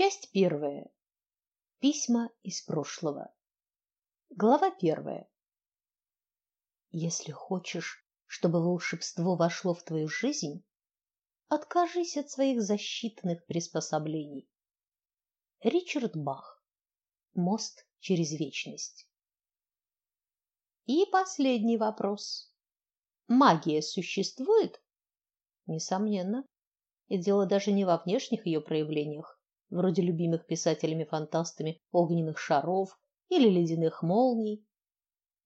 Часть первая. Письма из прошлого. Глава первая. Если хочешь, чтобы волшебство вошло в твою жизнь, откажись от своих защитных приспособлений. Ричард Бах. Мост через вечность. И последний вопрос. Магия существует? Несомненно. И дело даже не во внешних ее проявлениях, вроде любимых писателями-фантастами огненных шаров или ледяных молний.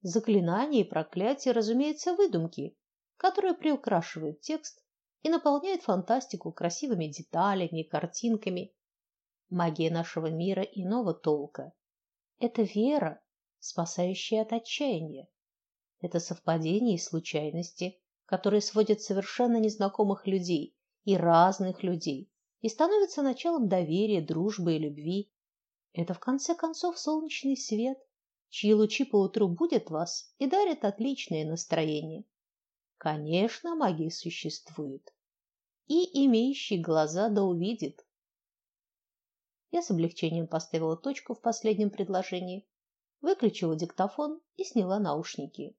Заклинания и проклятия, разумеется, выдумки, которые приукрашивают текст и наполняют фантастику красивыми деталями и картинками. Магия нашего мира иного толка. Это вера, спасающая от отчаяния. Это совпадение и случайности, которые сводят совершенно незнакомых людей и разных людей и становятся началом доверия, дружбы и любви. Это в конце концов солнечный свет, чьи лучи по утру будут вас и дарят отличное настроение. Конечно, магия существует. И имеющий глаза да увидит. Я с облегчением поставила точку в последнем предложении, выключила диктофон и сняла наушники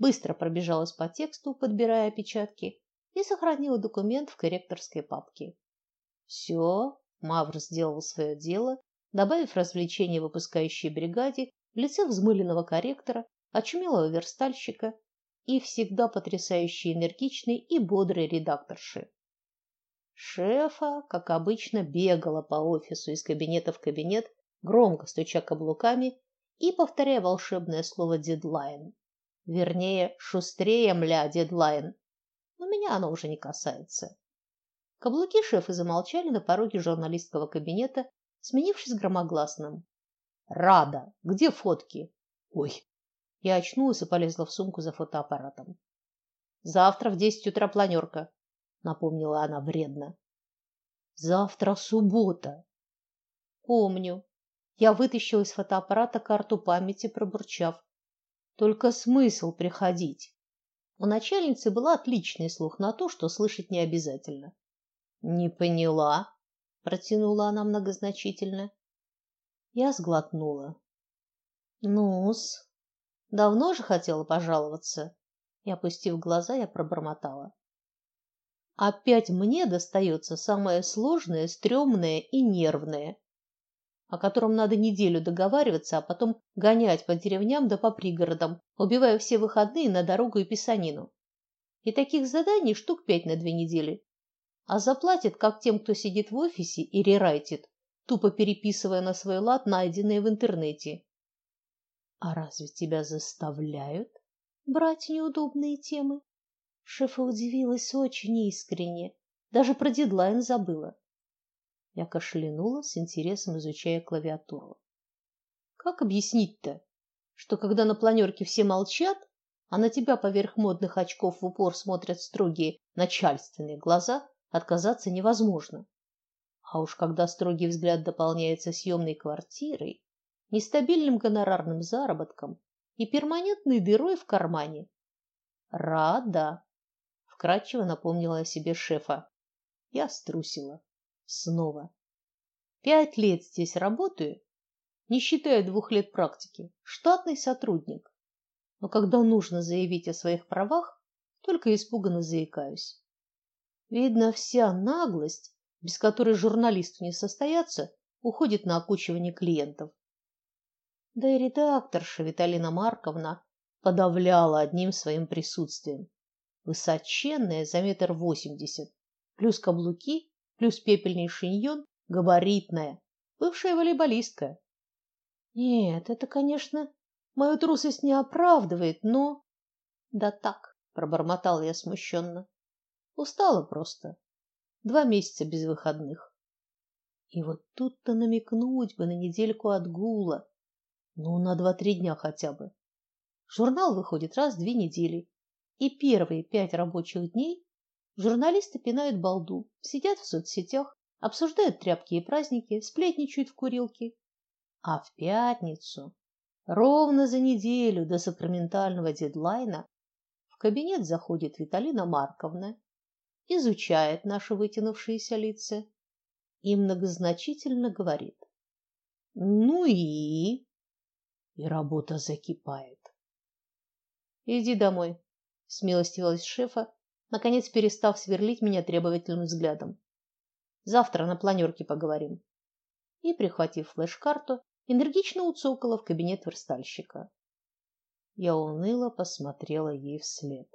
быстро пробежалась по тексту, подбирая опечатки, и сохранила документ в корректорской папке. Все, Мавр сделал свое дело, добавив развлечение выпускающей бригаде в лице взмыленного корректора, очумелого верстальщика и всегда потрясающе энергичной и бодрой редакторши. Шефа, как обычно, бегала по офису из кабинета в кабинет, громко стуча каблуками и повторяя волшебное слово дедлайн. Вернее, шустрее, мля, дедлайн. Но меня оно уже не касается. Каблуки шефа замолчали на пороге журналистского кабинета, сменившись громогласным: "Рада, где фотки?" "Ой". Я очнулась и полезла в сумку за фотоаппаратом. "Завтра в десять утра планерка», — напомнила она вредно. "Завтра суббота". "Помню". Я вытащила из фотоаппарата карту памяти, пробурчав: только смысл приходить. У начальницы был отличный слух на то, что слышать не обязательно. Не поняла, протянула она многозначительно. Я сглотнула. Ну-с, давно же хотела пожаловаться. И опустив глаза, я пробормотала: Опять мне достается самое сложное, стрёмное и нервное о котором надо неделю договариваться, а потом гонять по деревням да по пригородам, убивая все выходные на дорогу и писанину. И таких заданий штук пять на две недели. А заплатят как тем, кто сидит в офисе и рерайтит, тупо переписывая на свой лад найденные в интернете. А разве тебя заставляют брать неудобные темы? Шефа удивилась очень искренне, даже про дедлайн забыла. Я кашлянула, с интересом изучая клавиатуру. Как объяснить-то, что когда на планерке все молчат, а на тебя поверх модных очков в упор смотрят строгие начальственные глаза, отказаться невозможно. А уж когда строгий взгляд дополняется съемной квартирой, нестабильным гонорарным заработком и перманентной дырой в кармане. Рада, вкратчиво напомнила о себе шефа. Я струсила. Снова. Пять лет здесь работаю, не считая двух лет практики, штатный сотрудник. Но когда нужно заявить о своих правах, только испуганно заикаюсь. Видно, вся наглость, без которой журналисту не состояться, уходит на окучивание клиентов. Да и редакторша Виталина Марковна подавляла одним своим присутствием. Высоченная за метр восемьдесят, плюс каблуки плюс пепельный шиньон, габаритная, бывшая волейболистка. Нет, это, конечно, мою трусость не оправдывает, но да так, пробормотал я смущенно. Устала просто. Два месяца без выходных. И вот тут-то намекнуть бы на недельку отгула. Ну, на два-три дня хотя бы. Журнал выходит раз в две недели, и первые пять рабочих дней Журналисты пинают балду, сидят в соцсетях, обсуждают тряпки и праздники, сплетничают в курилке. А в пятницу, ровно за неделю до сакраментального дедлайна, в кабинет заходит Виталина Марковна, изучает наши вытянувшиеся лица и многозначительно говорит: "Ну и и работа закипает. Иди домой, смилостивилась шефа, наконец перестав сверлить меня требовательным взглядом. Завтра на планерке поговорим. И прихватив флеш-карту, энергично уцокала в кабинет верстальщика. Я уныло посмотрела ей вслед.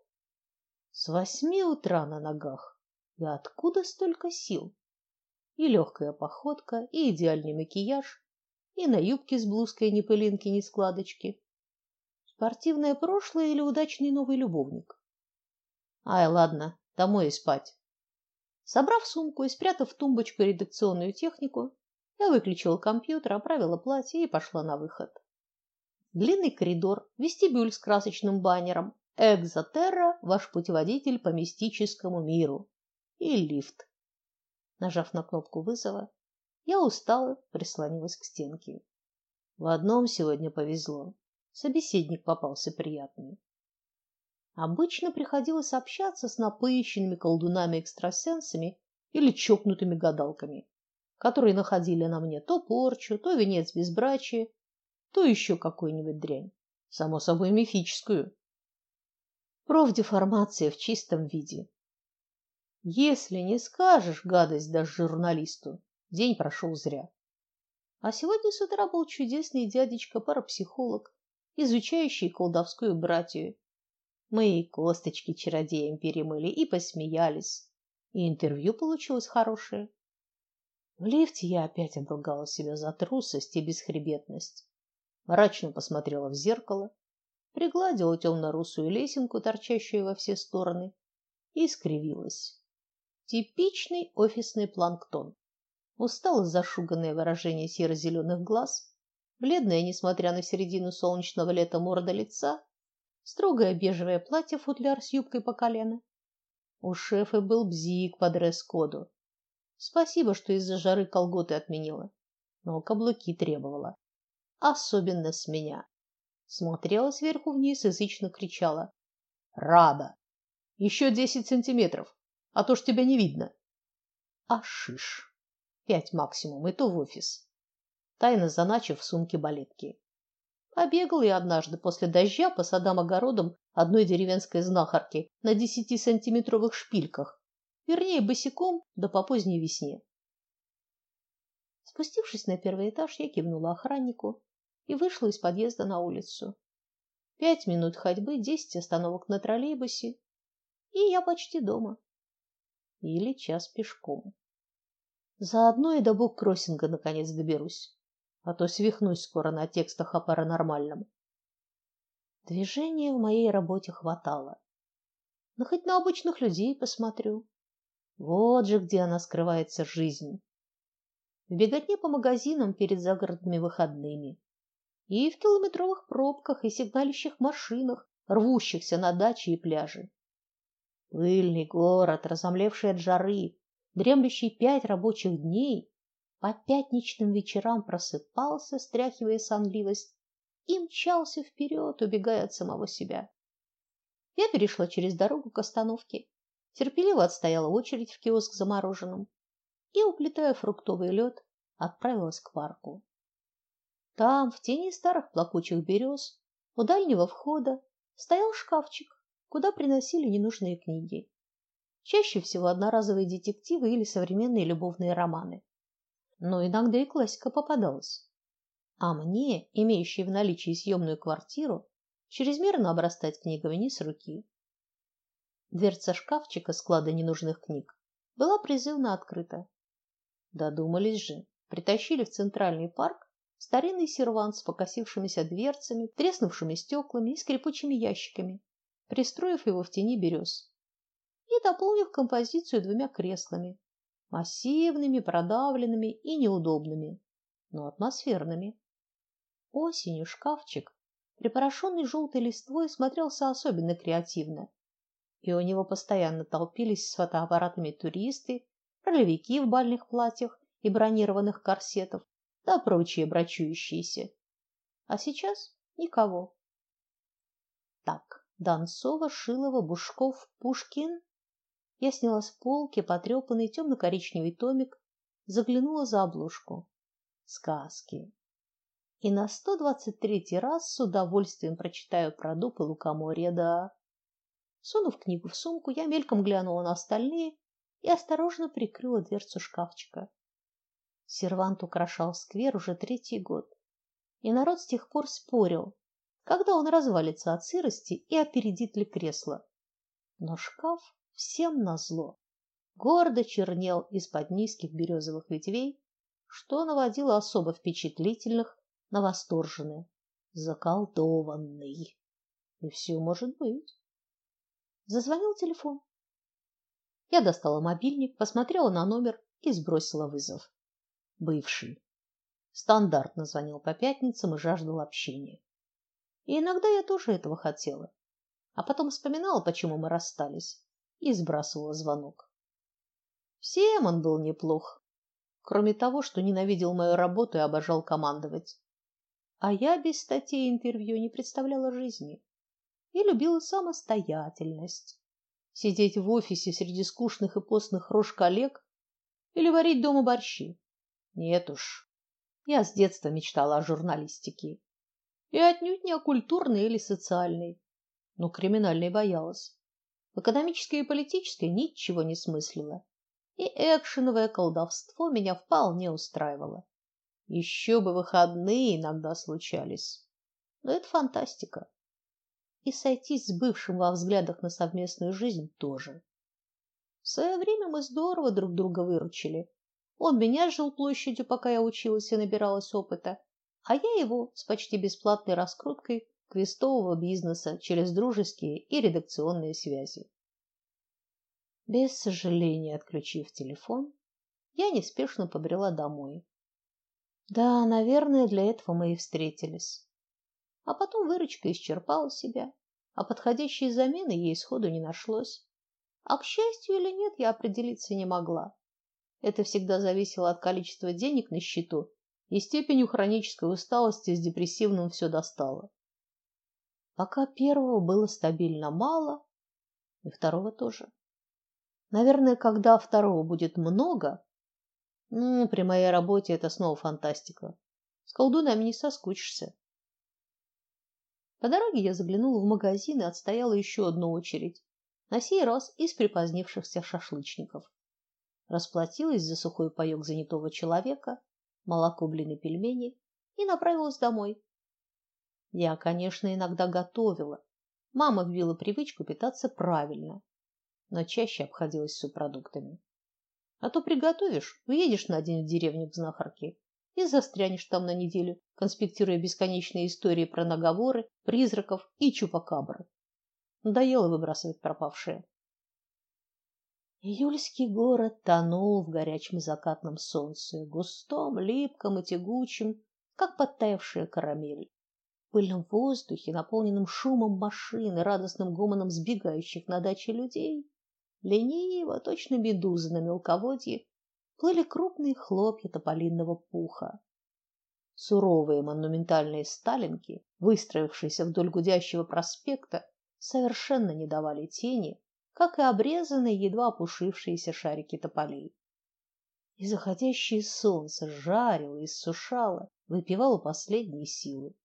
С восьми утра на ногах. И откуда столько сил? И легкая походка, и идеальный макияж, и на юбке с блузкой ни пылинки, ни складочки. Спортивное прошлое или удачный новый любовник? Ай, ладно, домой и спать. Собрав сумку и спрятав в тумбочку редакционную технику, я выключила компьютер, оправила платье и пошла на выход. Длинный коридор, вестибюль с красочным баннером Экзотерра ваш путеводитель по мистическому миру и лифт. Нажав на кнопку вызова, я устала, прислонилась к стенке. В одном сегодня повезло. Собеседник попался приятный. Обычно приходилось общаться с напыщенными колдунами-экстрасенсами или чокнутыми гадалками, которые находили на мне то порчу, то венец безбрачия, то еще какую-нибудь дрянь, само собой мифическую. Профдеформация в чистом виде. Если не скажешь гадость даже журналисту, День прошел зря. А сегодня с утра был чудесный дядечка-парапсихолог, изучающий колдовскую братью. Мы и косточки чародеям перемыли и посмеялись. И интервью получилось хорошее. В лифте я опять обругала себя за трусость и бесхребетность. Мрачно посмотрела в зеркало, пригладила темно-русую лесенку, торчащую во все стороны, и скривилась. Типичный офисный планктон устало зашуганное выражение серо-зеленых глаз, бледная, несмотря на середину солнечного лета морда лица, строгое бежевое платье-футляр с юбкой по колено. У шефа был бзик по дресс-коду. Спасибо, что из-за жары колготы отменила, но каблуки требовала. Особенно с меня. Смотрела сверху вниз, язычно кричала: "Рада! Еще десять сантиметров, а то ж тебя не видно". А шиш пять максимум, и то в офис. Тайно заначив в сумке балетки. Побегал я однажды после дождя по садам-огородам одной деревенской знахарки на десятисантиметровых шпильках, вернее, босиком, да по поздней весне. Спустившись на первый этаж, я кивнула охраннику и вышла из подъезда на улицу. Пять минут ходьбы, десять остановок на троллейбусе, и я почти дома. Или час пешком. Заодно и до буккроссинга наконец доберусь, а то свихнусь скоро на текстах о паранормальном. Движения в моей работе хватало. Но хоть на обычных людей посмотрю. Вот же где она скрывается жизнь. В беготне по магазинам перед загородными выходными и в километровых пробках и сигналищих машинах, рвущихся на дачи и пляжи. Пыльный город, разомлевший от жары, дремлющий пять рабочих дней, по пятничным вечерам просыпался, стряхивая сонливость, и мчался вперед, убегая от самого себя. Я перешла через дорогу к остановке, терпеливо отстояла очередь в киоск за мороженым и, уплетая фруктовый лед, отправилась к парку. Там, в тени старых плакучих берез, у дальнего входа стоял шкафчик, куда приносили ненужные книги. Чаще всего одноразовые детективы или современные любовные романы. Но иногда и классика попадалась. А мне, имеющей в наличии съемную квартиру, чрезмерно обрастать книгами не с руки. Дверца шкафчика склада ненужных книг была призывно открыта. Додумались же, притащили в центральный парк старинный сервант с покосившимися дверцами, треснувшими стеклами и скрипучими ящиками, пристроив его в тени берез и дополнив композицию двумя креслами, массивными, продавленными и неудобными, но атмосферными. Осенью шкафчик, припорошенный желтой листвой, смотрелся особенно креативно, и у него постоянно толпились с фотоаппаратами туристы, ролевики в бальных платьях и бронированных корсетов, да прочие брачующиеся. А сейчас никого. Так, Донцова, Шилова, Бушков, Пушкин я сняла с полки потрепанный темно-коричневый томик заглянула за обложку. Сказки. И на сто двадцать третий раз с удовольствием прочитаю про дуб и лукоморье, да. Сунув книгу в сумку, я мельком глянула на остальные и осторожно прикрыла дверцу шкафчика. Сервант украшал сквер уже третий год, и народ с тех пор спорил, когда он развалится от сырости и опередит ли кресло. Но шкаф всем назло гордо чернел из-под низких березовых ветвей, что наводило особо впечатлительных на восторженные. Заколдованный. И все может быть. Зазвонил телефон. Я достала мобильник, посмотрела на номер и сбросила вызов. Бывший. Стандартно звонил по пятницам и жаждал общения. И иногда я тоже этого хотела. А потом вспоминала, почему мы расстались, и сбрасывала звонок. Всем он был неплох, кроме того, что ненавидел мою работу и обожал командовать. А я без статей и интервью не представляла жизни и любила самостоятельность. Сидеть в офисе среди скучных и постных рож коллег или варить дома борщи. Нет уж. Я с детства мечтала о журналистике. И отнюдь не о культурной или социальной, но криминальной боялась. В экономической и политической ничего не смыслила и экшеновое колдовство меня вполне устраивало. Еще бы выходные иногда случались. Но это фантастика. И сойтись с бывшим во взглядах на совместную жизнь тоже. В свое время мы здорово друг друга выручили. Он меня жил площадью, пока я училась и набиралась опыта, а я его с почти бесплатной раскруткой квестового бизнеса через дружеские и редакционные связи. Без сожаления отключив телефон, я неспешно побрела домой. Да, наверное, для этого мы и встретились. А потом выручка исчерпала себя, а подходящей замены ей сходу не нашлось. А к счастью или нет, я определиться не могла. Это всегда зависело от количества денег на счету и степени хронической усталости с депрессивным все достало. Пока первого было стабильно мало, и второго тоже. Наверное, когда второго будет много, ну, при моей работе это снова фантастика. С колдунами не соскучишься. По дороге я заглянула в магазин и отстояла еще одну очередь, на сей раз из припозднившихся шашлычников. Расплатилась за сухой паёк занятого человека, молоко, блины, пельмени и направилась домой. Я, конечно, иногда готовила. Мама вбила привычку питаться правильно, но чаще обходилась субпродуктами. А то приготовишь, уедешь на день в деревню к знахарке и застрянешь там на неделю, конспектируя бесконечные истории про наговоры, призраков и чупакабры. Надоело выбрасывать пропавшее. Июльский город тонул в горячем закатном солнце, густом, липком и тягучем, как подтаявшая карамель. В пыльном воздухе, наполненном шумом машин и радостным гомоном сбегающих на даче людей, Лениво, точно медузы на мелководье, плыли крупные хлопья тополинного пуха. Суровые монументальные сталинки, выстроившиеся вдоль гудящего проспекта, совершенно не давали тени, как и обрезанные едва опушившиеся шарики тополей. И заходящее солнце жарило и сушало, выпивало последние силы.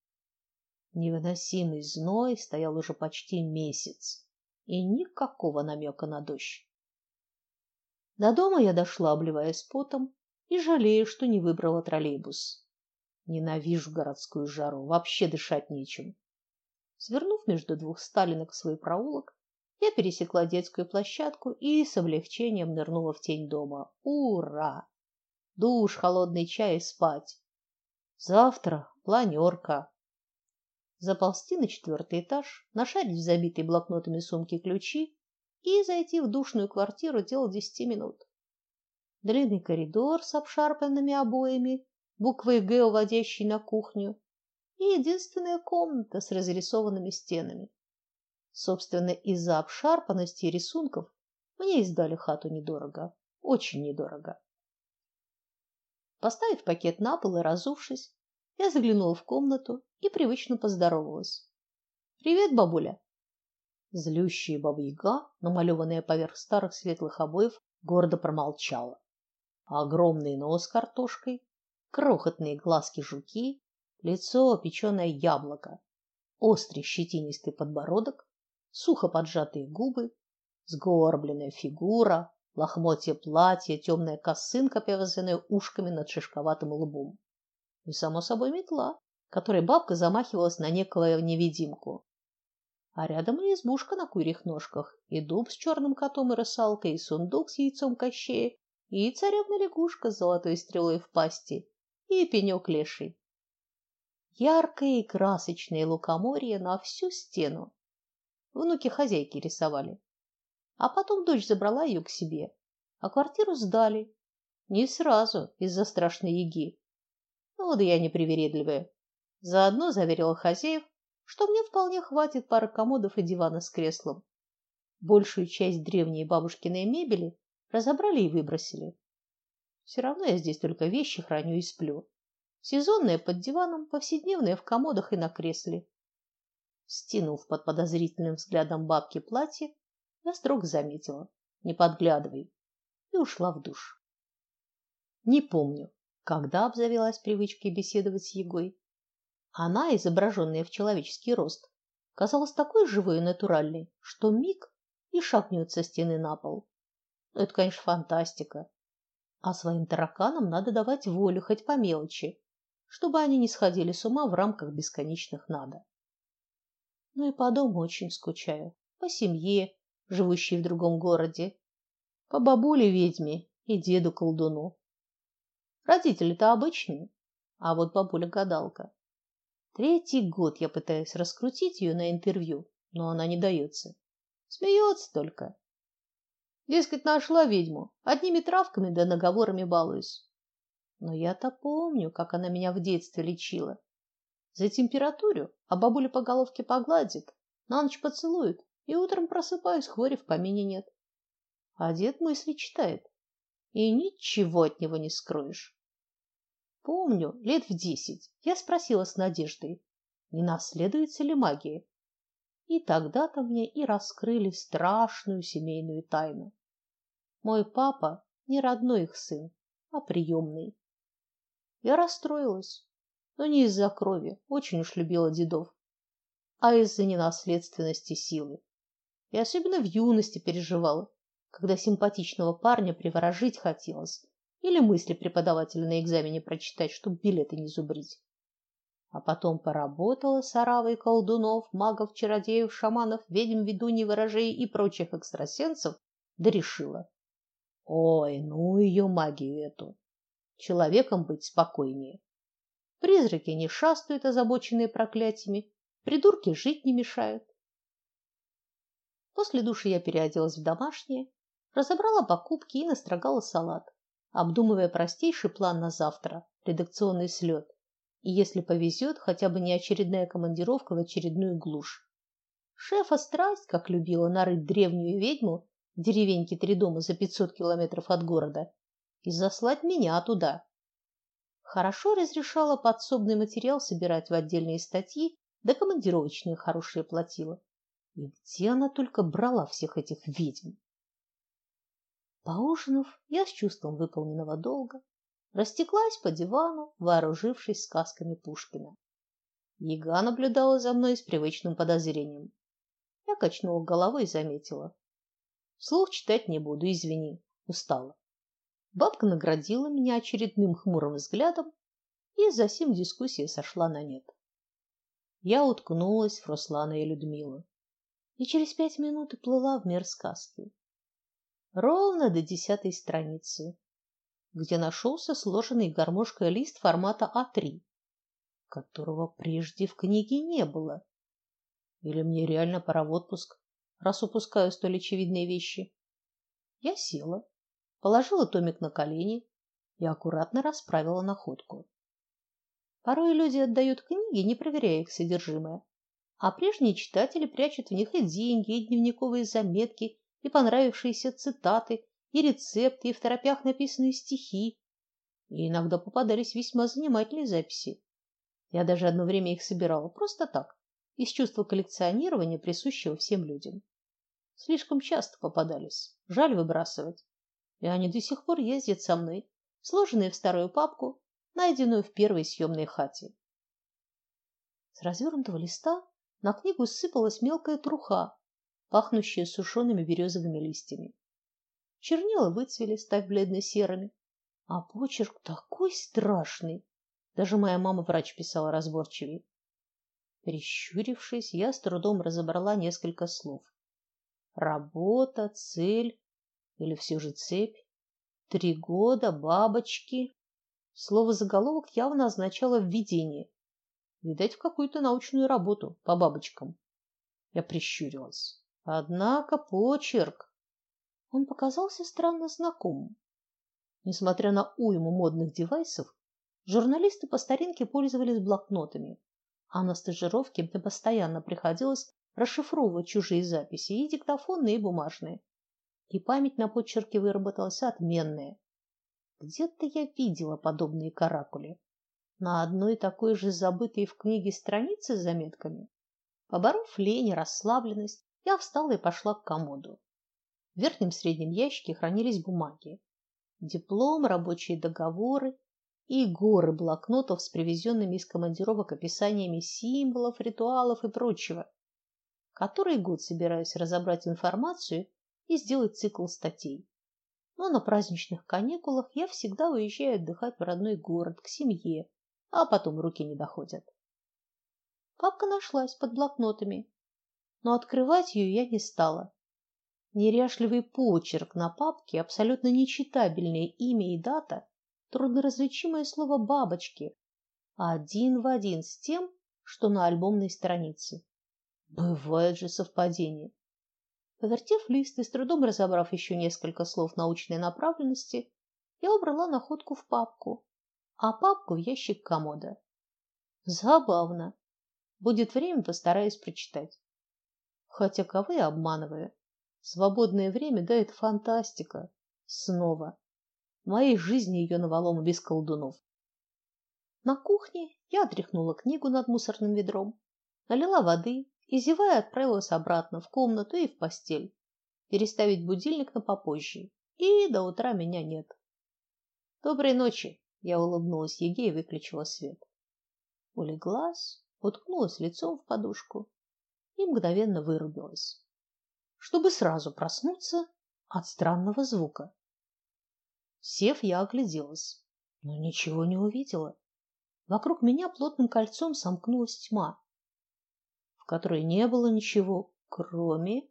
Невыносимый зной стоял уже почти месяц и никакого намека на дождь. До дома я дошла, обливаясь потом, и жалею, что не выбрала троллейбус. Ненавижу городскую жару, вообще дышать нечем. Свернув между двух сталинок свой проулок, я пересекла детскую площадку и с облегчением нырнула в тень дома. Ура! Душ, холодный чай и спать. Завтра планерка заползти на четвертый этаж, нашарить в забитой блокнотами сумке ключи и зайти в душную квартиру дело десяти минут. Длинный коридор с обшарпанными обоями, буквой Г, уводящей на кухню, и единственная комната с разрисованными стенами. Собственно, из-за обшарпанности рисунков мне издали хату недорого, очень недорого. Поставив пакет на пол и разувшись, я заглянула в комнату и привычно поздоровалась. Привет, бабуля. Злющая баба Яга, намалеванная поверх старых светлых обоев, гордо промолчала. огромный нос картошкой, крохотные глазки жуки, лицо печеное яблоко, острый щетинистый подбородок, сухо поджатые губы, сгорбленная фигура, лохмотья платья, темная косынка, повязанная ушками над шишковатым лбом. И само собой метла, которой бабка замахивалась на некого невидимку. А рядом и избушка на курьих ножках, и дуб с черным котом и русалкой, и сундук с яйцом кощея, и царевна лягушка с золотой стрелой в пасти, и пенек леший. Яркое и красочное лукоморье на всю стену. Внуки хозяйки рисовали. А потом дочь забрала ее к себе, а квартиру сдали. Не сразу, из-за страшной еги. Ну да я не привередливая. Заодно заверила хозяев, что мне вполне хватит пары комодов и дивана с креслом. Большую часть древней бабушкиной мебели разобрали и выбросили. Все равно я здесь только вещи храню и сплю. Сезонное под диваном, повседневное в комодах и на кресле. Стянув под подозрительным взглядом бабки платье, я строго заметила: "Не подглядывай", и ушла в душ. Не помню, когда обзавелась привычкой беседовать с Егой. Она, изображенная в человеческий рост, казалась такой живой и натуральной, что миг и шагнет со стены на пол. Но это, конечно, фантастика. А своим тараканам надо давать волю хоть по мелочи, чтобы они не сходили с ума в рамках бесконечных надо. Ну и по дому очень скучаю, по семье, живущей в другом городе, по бабуле ведьме и деду колдуну. Родители-то обычные, а вот бабуля гадалка. Третий год я пытаюсь раскрутить ее на интервью, но она не дается. Смеется только. Дескать, нашла ведьму, одними травками да наговорами балуюсь. Но я-то помню, как она меня в детстве лечила. За температуру, а бабуля по головке погладит, на ночь поцелует, и утром просыпаюсь, хвори в помине нет. А дед мысли читает, и ничего от него не скроешь. Помню, лет в десять я спросила с надеждой, не наследуется ли магия. И тогда-то мне и раскрыли страшную семейную тайну. Мой папа не родной их сын, а приемный. Я расстроилась, но не из-за крови, очень уж любила дедов, а из-за ненаследственности силы. И особенно в юности переживала, когда симпатичного парня приворожить хотелось или мысли преподавателя на экзамене прочитать, чтобы билеты не зубрить. А потом поработала с оравой колдунов, магов, чародеев, шаманов, ведьм, ведуней, ворожей и прочих экстрасенсов, да решила: Ой, ну ее магию эту. Человеком быть спокойнее. Призраки не шастают, озабоченные проклятиями, придурки жить не мешают. После души я переоделась в домашнее, разобрала покупки и настрогала салат, обдумывая простейший план на завтра редакционный слет. И если повезет, хотя бы не очередная командировка в очередную глушь. Шефа страсть, как любила нарыть древнюю ведьму, деревеньке три дома за 500 километров от города, и заслать меня туда. Хорошо разрешала подсобный материал собирать в отдельные статьи, да командировочные хорошие платила. И где она только брала всех этих ведьм? Поужинав, я с чувством выполненного долга растеклась по дивану, вооружившись сказками Пушкина. Ега наблюдала за мной с привычным подозрением. Я качнула головой и заметила: Вслух читать не буду, извини, устала. Бабка наградила меня очередным хмурым взглядом, и за сим дискуссия сошла на нет. Я уткнулась в Руслана и Людмилу, и через пять минут уплыла в мир сказки. Ровно до десятой страницы, где нашелся сложенный гармошкой лист формата А3, которого прежде в книге не было. Или мне реально пора в отпуск? раз упускаю столь очевидные вещи. Я села, положила томик на колени и аккуратно расправила находку. Порой люди отдают книги, не проверяя их содержимое, а прежние читатели прячут в них и деньги, и дневниковые заметки, и понравившиеся цитаты, и рецепты, и в торопях написанные стихи. И иногда попадались весьма занимательные записи. Я даже одно время их собирала просто так, из чувства коллекционирования, присущего всем людям. Слишком часто попадались. Жаль выбрасывать. И они до сих пор ездят со мной, сложенные в старую папку, найденную в первой съемной хате. С развернутого листа на книгу сыпалась мелкая труха, пахнущая сушеными березовыми листьями. Чернила выцвели, став бледно-серыми, а почерк такой страшный. Даже моя мама врач писала разборчивее. Прищурившись, я с трудом разобрала несколько слов. Работа, цель или все же цепь, три года, бабочки. Слово заголовок явно означало введение. Видать, в какую-то научную работу по бабочкам. Я прищурилась. Однако почерк он показался странно знакомым. Несмотря на уйму модных девайсов, журналисты по старинке пользовались блокнотами, а на стажировке мне постоянно приходилось расшифровывать чужие записи, и диктофонные, и бумажные. И память на почерке выработалась отменная. Где-то я видела подобные каракули. На одной такой же забытой в книге странице с заметками. Поборов лень и расслабленность, я встала и пошла к комоду. В верхнем среднем ящике хранились бумаги. Диплом, рабочие договоры и горы блокнотов с привезенными из командировок описаниями символов, ритуалов и прочего. Который год собираюсь разобрать информацию и сделать цикл статей. Но на праздничных каникулах я всегда уезжаю отдыхать в родной город, к семье, а потом руки не доходят. Папка нашлась под блокнотами, но открывать ее я не стала. Неряшливый почерк на папке, абсолютно нечитабельное имя и дата, трудноразличимое слово бабочки, один в один с тем, что на альбомной странице. Бывает же совпадение. Повертев лист и с трудом разобрав еще несколько слов научной направленности, я убрала находку в папку, а папку в ящик комода. Забавно. Будет время, постараюсь прочитать. Хотя кого я обманываю? Свободное время да это фантастика. Снова. В моей жизни ее навалом без колдунов. На кухне я отряхнула книгу над мусорным ведром, налила воды и зевая отправилась обратно в комнату и в постель. Переставить будильник на попозже. И до утра меня нет. Доброй ночи, я улыбнулась Еге и выключила свет. Улеглась, уткнулась лицом в подушку и мгновенно вырубилась, чтобы сразу проснуться от странного звука. Сев, я огляделась, но ничего не увидела. Вокруг меня плотным кольцом сомкнулась тьма которой не было ничего, кроме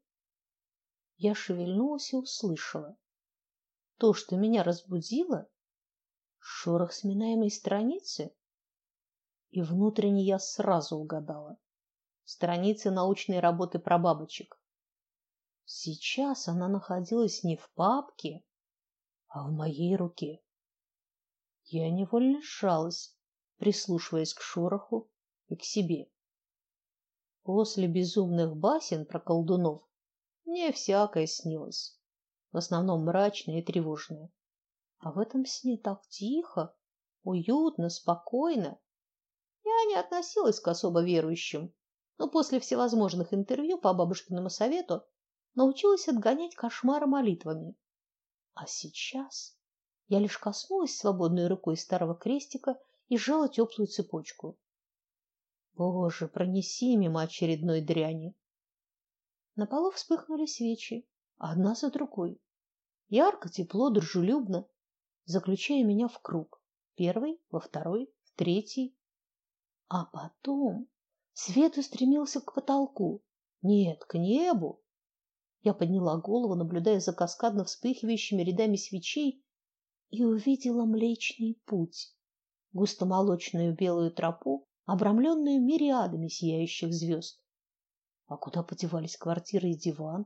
Я шевельнулась и услышала то, что меня разбудило, шорох сминаемой страницы, и внутренне я сразу угадала. Страницы научной работы про бабочек. Сейчас она находилась не в папке, а в моей руке. Я невольно сжалась, прислушиваясь к шороху и к себе. После безумных басен про колдунов мне всякое снилось, в основном мрачное и тревожное. А в этом сне так тихо, уютно, спокойно. Я не относилась к особо верующим, но после всевозможных интервью по бабушкиному совету научилась отгонять кошмары молитвами. А сейчас я лишь коснулась свободной рукой старого крестика и сжала теплую цепочку. Боже, пронеси мимо очередной дряни. На полу вспыхнули свечи, одна за другой. Ярко, тепло, дружелюбно, заключая меня в круг. Первый, во второй, в третий. А потом свет устремился к потолку. Нет, к небу. Я подняла голову, наблюдая за каскадно вспыхивающими рядами свечей, и увидела Млечный путь, густо-молочную белую тропу, обрамленную мириадами сияющих звезд. А куда подевались квартиры и диван?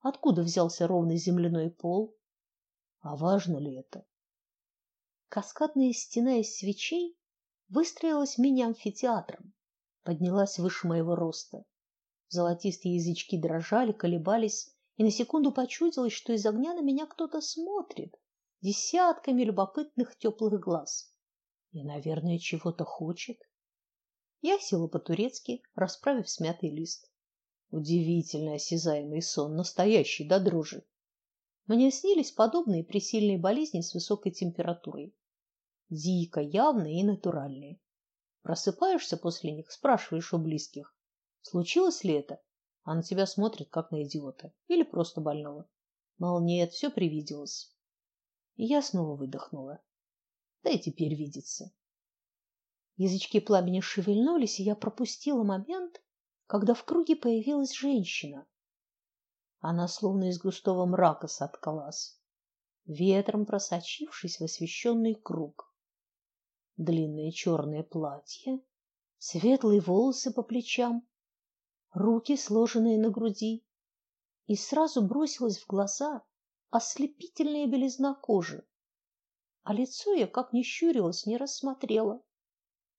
Откуда взялся ровный земляной пол? А важно ли это? Каскадная стена из свечей выстроилась мини-амфитеатром, поднялась выше моего роста. Золотистые язычки дрожали, колебались, и на секунду почудилось, что из огня на меня кто-то смотрит десятками любопытных теплых глаз. И, наверное, чего-то хочет. Я села по-турецки, расправив смятый лист. Удивительно осязаемый сон, настоящий до дрожи. Мне снились подобные при сильной болезни с высокой температурой. Дико явные и натуральные. Просыпаешься после них, спрашиваешь у близких: "Случилось ли это?" А на тебя смотрят как на идиота или просто больного. Мол, нет, все привиделось. И я снова выдохнула. Да и теперь видится. Язычки пламени шевельнулись, и я пропустила момент, когда в круге появилась женщина. Она словно из густого мрака соткалась, ветром просочившись в освещенный круг. Длинное черное платье, светлые волосы по плечам, руки сложенные на груди, и сразу бросилась в глаза ослепительная белизна кожи. А лицо я, как ни щурилась, не рассмотрела.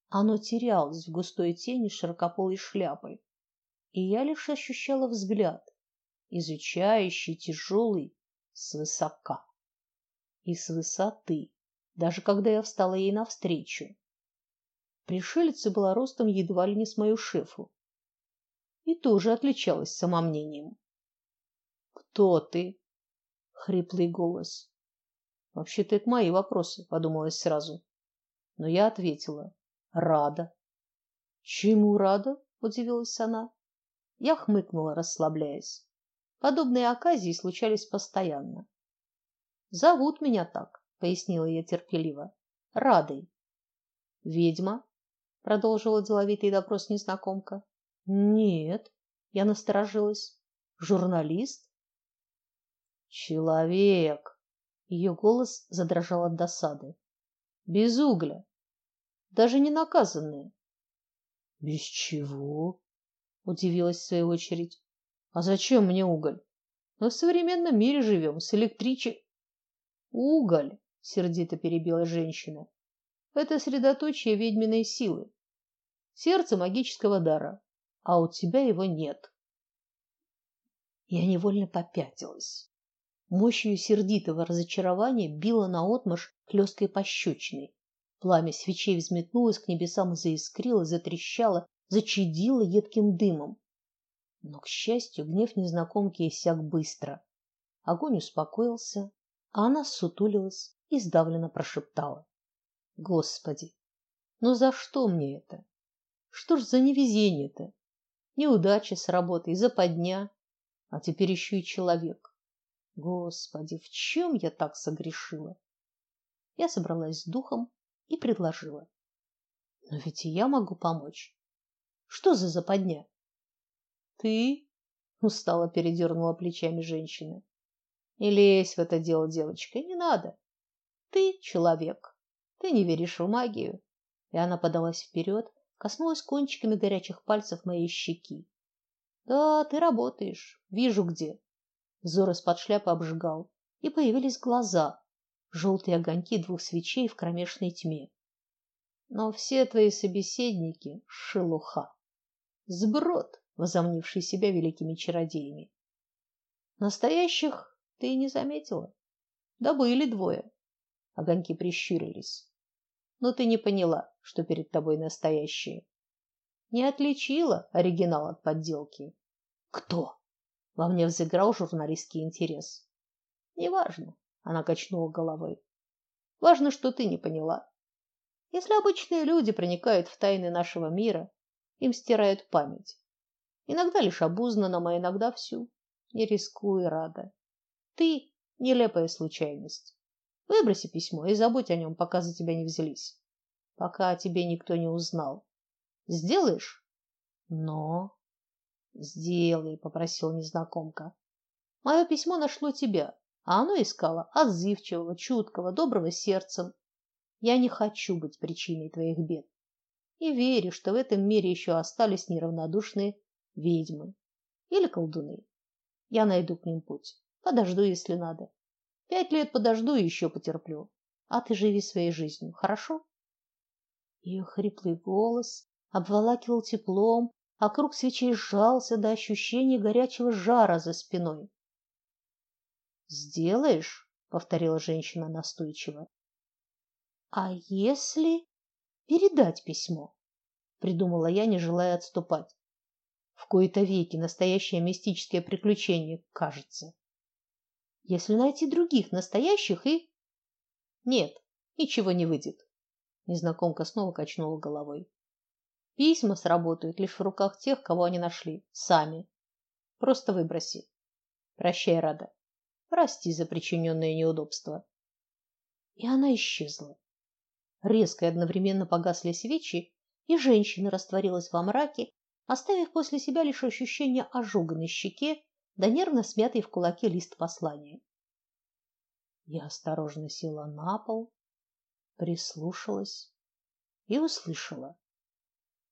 Оно терялось в густой тени широкополой шляпы, и я лишь ощущала взгляд, изучающий, тяжелый, свысока и с высоты, даже когда я встала ей навстречу. Пришелица была ростом едва ли не с мою шефу и тоже отличалась самомнением. Кто ты? хриплый голос. Вообще-то это мои вопросы, подумалось сразу. Но я ответила: рада. Чему рада? удивилась она. Я хмыкнула, расслабляясь. Подобные оказии случались постоянно. Зовут меня так, пояснила я терпеливо. Радой. Ведьма? продолжила деловитый допрос незнакомка. Нет, я насторожилась. Журналист? Человек. Ее голос задрожал от досады. Без угля. Даже не наказанные. Без чего? удивилась в свою очередь. А зачем мне уголь? Мы в современном мире живем, с электричек. Уголь, сердито перебила женщина. Это средоточие ведьминой силы. Сердце магического дара, а у тебя его нет. Я невольно попятилась. Мощью сердитого разочарования била наотмашь хлесткой пощечиной. Пламя свечей взметнулось к небесам и заискрило, затрещало, зачадило едким дымом. Но, к счастью, гнев незнакомки иссяк быстро. Огонь успокоился, а она сутулилась и сдавленно прошептала: "Господи, ну за что мне это? Что ж за невезение-то? Неудача с работой, западня, а теперь еще и человек. Господи, в чем я так согрешила?" Я собралась с духом и предложила: "Но ведь и я могу помочь. Что за западня?" Ты? устало передернула плечами женщина. Не лезь в это дело, девочка, не надо. Ты человек. Ты не веришь в магию. И она подалась вперед, коснулась кончиками горячих пальцев моей щеки. Да, ты работаешь. Вижу где. Взор из-под шляпы обжигал, и появились глаза, желтые огоньки двух свечей в кромешной тьме. Но все твои собеседники шелуха. Сброд возомнившие себя великими чародеями. Настоящих ты не заметила. Да были двое. Огоньки прищурились. Но ты не поняла, что перед тобой настоящие. Не отличила оригинал от подделки. Кто? Во мне взыграл журналистский интерес. Неважно, она качнула головой. Важно, что ты не поняла. Если обычные люди проникают в тайны нашего мира, им стирают память. Иногда лишь обузнанном, а иногда всю. Не рискуй, Рада. Ты нелепая случайность. Выброси письмо и забудь о нем, пока за тебя не взялись. Пока о тебе никто не узнал. Сделаешь? Но сделай, попросил незнакомка. Мое письмо нашло тебя, а оно искало отзывчивого, чуткого, доброго сердцем. Я не хочу быть причиной твоих бед. И верю, что в этом мире еще остались неравнодушные ведьмы или колдуны. Я найду к ним путь. Подожду, если надо. Пять лет подожду и еще потерплю. А ты живи своей жизнью, хорошо? Ее хриплый голос обволакивал теплом, а круг свечей сжался до ощущения горячего жара за спиной. Сделаешь, повторила женщина настойчиво. А если передать письмо? придумала я, не желая отступать. В кои-то веки настоящее мистическое приключение, кажется. если найти других настоящих и Нет, ничего не выйдет. Незнакомка снова качнула головой. Письма сработают лишь в руках тех, кого они нашли сами. Просто выброси. Прощай, Рада. Прости за причиненное неудобство. И она исчезла. Резко и одновременно погасли свечи, и женщина растворилась во мраке, оставив после себя лишь ощущение ожога на щеке да нервно смятый в кулаке лист послания. Я осторожно села на пол, прислушалась и услышала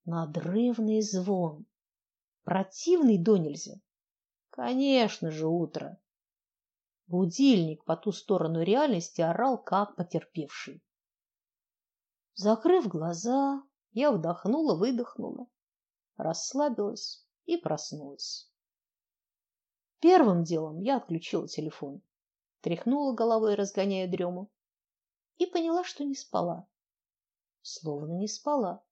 надрывный звон, противный до нельзя. Конечно же, утро. Будильник по ту сторону реальности орал как потерпевший. Закрыв глаза, я вдохнула, выдохнула, расслабилась и проснулась. Первым делом я отключила телефон, тряхнула головой, разгоняя дрему, и поняла, что не спала. Словно не спала.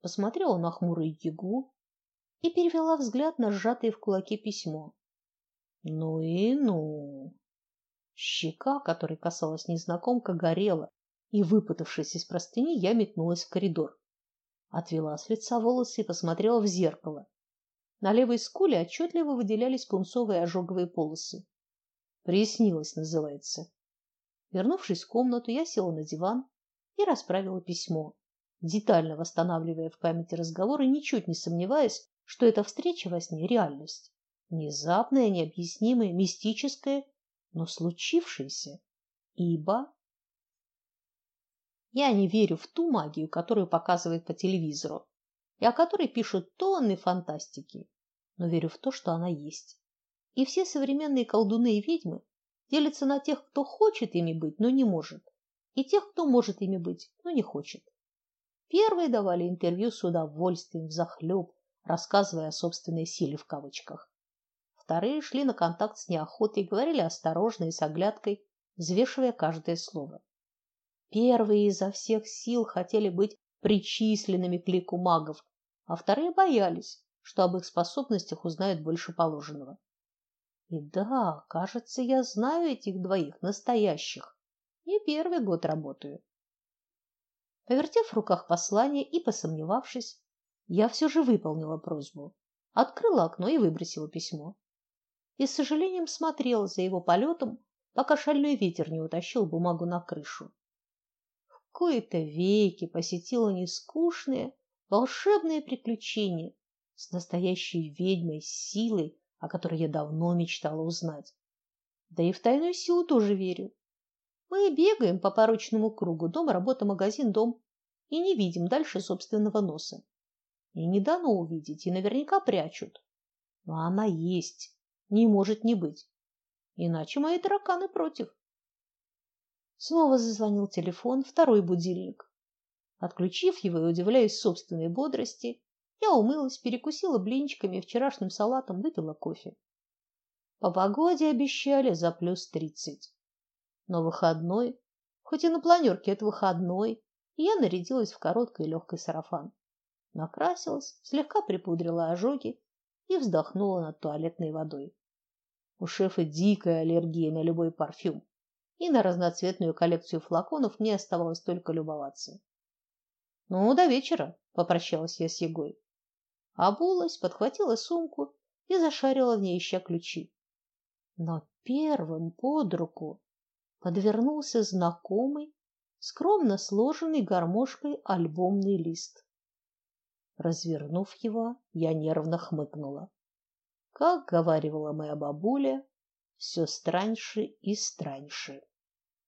Посмотрела на хмурую Егу и перевела взгляд на сжатое в кулаке письмо. Ну и ну. Щека, которой касалась незнакомка, горела, и, выпутавшись из простыни, я метнулась в коридор. Отвела с лица волосы и посмотрела в зеркало. На левой скуле отчетливо выделялись пунцовые ожоговые полосы. Приснилось, называется. Вернувшись в комнату, я села на диван и расправила письмо, детально восстанавливая в памяти разговор и ничуть не сомневаясь, что эта встреча во сне реальность. Внезапное, необъяснимое, мистическое, но случившееся. Ибо я не верю в ту магию, которую показывают по телевизору, и о которой пишут тонны фантастики, но верю в то, что она есть. И все современные колдуны и ведьмы делятся на тех, кто хочет ими быть, но не может, и тех, кто может ими быть, но не хочет. Первые давали интервью с удовольствием, взахлеб, рассказывая о собственной силе в кавычках. Вторые шли на контакт с неохотой говорили осторожно и с оглядкой, взвешивая каждое слово. Первые изо всех сил хотели быть причисленными к лику магов, а вторые боялись, что об их способностях узнают больше положенного. И да, кажется, я знаю этих двоих настоящих. Не первый год работаю. Повертев в руках послание и посомневавшись, я все же выполнила просьбу. Открыла окно и выбросила письмо и с сожалением смотрел за его полетом, пока шальной ветер не утащил бумагу на крышу. В кои-то веки посетило нескучное, волшебное приключение с настоящей ведьмой силой, о которой я давно мечтала узнать. Да и в тайную силу тоже верю. Мы бегаем по порочному кругу: дом, работа, магазин, дом и не видим дальше собственного носа. И не дано увидеть, и наверняка прячут. Но она есть не может не быть. Иначе мои тараканы против. Снова зазвонил телефон, второй будильник. Отключив его и удивляясь собственной бодрости, я умылась, перекусила блинчиками и вчерашним салатом, выпила кофе. По погоде обещали за плюс тридцать. Но выходной, хоть и на планерке это выходной, я нарядилась в короткий легкий сарафан. Накрасилась, слегка припудрила ожоги и вздохнула над туалетной водой. У шефа дикая аллергия на любой парфюм, и на разноцветную коллекцию флаконов мне оставалось только любоваться. Ну, до вечера, попрощалась я с Егой. Обулась, подхватила сумку и зашарила в ней ища ключи. Но первым под руку подвернулся знакомый, скромно сложенный гармошкой альбомный лист. Развернув его, я нервно хмыкнула. Как говаривала моя бабуля, все страньше и страньше.